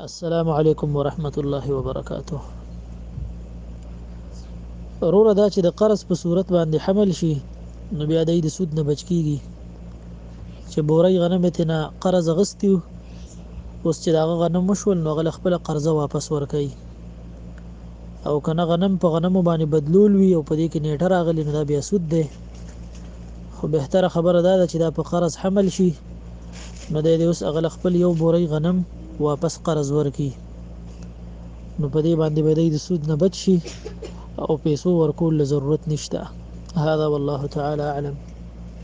السلام علیکم ورحمت الله وبرکاته روره دا چې د قرض په صورت باندې حمل شي نو بیا د سود نه بچ کیږي چې بوري غنم ته نه قرض غستیو اوس چې دا غنم مشول نو غل خپل قرضه واپس ورکړي او کنه غنم په غنمو باندې بدلول وي او په دې کې نیټه راغلی نو دا بیا سود دی خو بهتره خبره دا ده چې دا په قرض حمل شي نو دی دې اوس هغه له خپل یو بورۍ غنم واپس قرض ورکړي، نو په دې باندې به دی د سود نه بچ شي او پیسو ورکول له ضرورت نشته. هذا والله تعالی اعلم.